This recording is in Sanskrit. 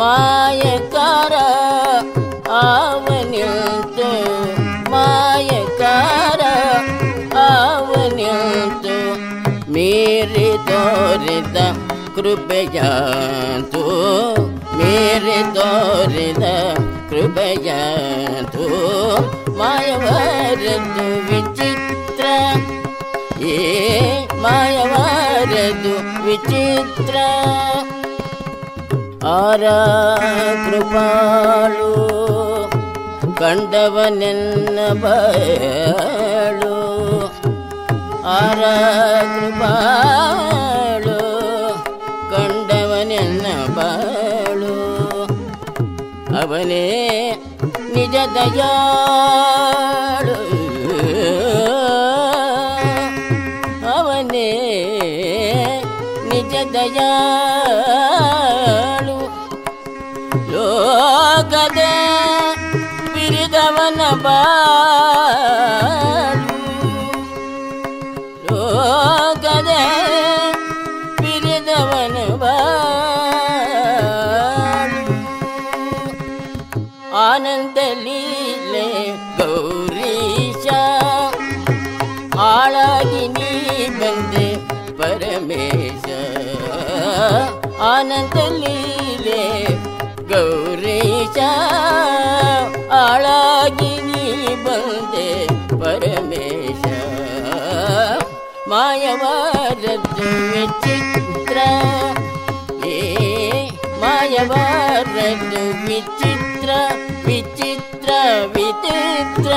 ಮಾಯಕಾರ ಆವನಿಂತು ಮಾಯಕಾರ ಆವನಿಂತು ಮೀರಿ ತೋರಿದ ಕೃಪೆಯಾಂತು ಮೀರಿ ತೋರಿದ ಕೃಪೆಯಾಂತು ಮಾಯವಾರದ್ದು ವಿಚಿತ್ರ ಏ ಮಾಯವಾರದು ವಿಚಿತ್ರ ಆರ ಕೃಪಾಳು ಕಂಡವನೆನ್ನ ಬಯಳು ಆರ ಕೃಪಾಳು ಕಂಡವನೆನ್ನ ಬಾಳು ಅವನೇ ನಿಜ ದಯಾಳು. ಅವನೇ ನಿಜ ದಯಾಳು. ಲೋಕದ ಬಿರಿದವನ ಬಾಳು ಲೋಕದ ಬಿರಿದವನ ಬಾಳು ಆನಂದ ಲೀಲೆ ಗೌರೀಶ ಆಳಾಗಿ ನೀ ಬಂದೆ ಪರಮೇಶ ಆನಂದ ಲೀಲೆ ಗೌರೀಶ ಆಳಾಗಿ ನೀ ಬಂದೆ ಪರಮೇಶ ಮಾಯವಾರದ್ದು ವಿಚಿತ್ರ ಏ ಮಾಯವಾರದ್ದು ವಿಚಿತ್ರ ವಿಚಿತ್ರ ವಿಚಿತ್ರ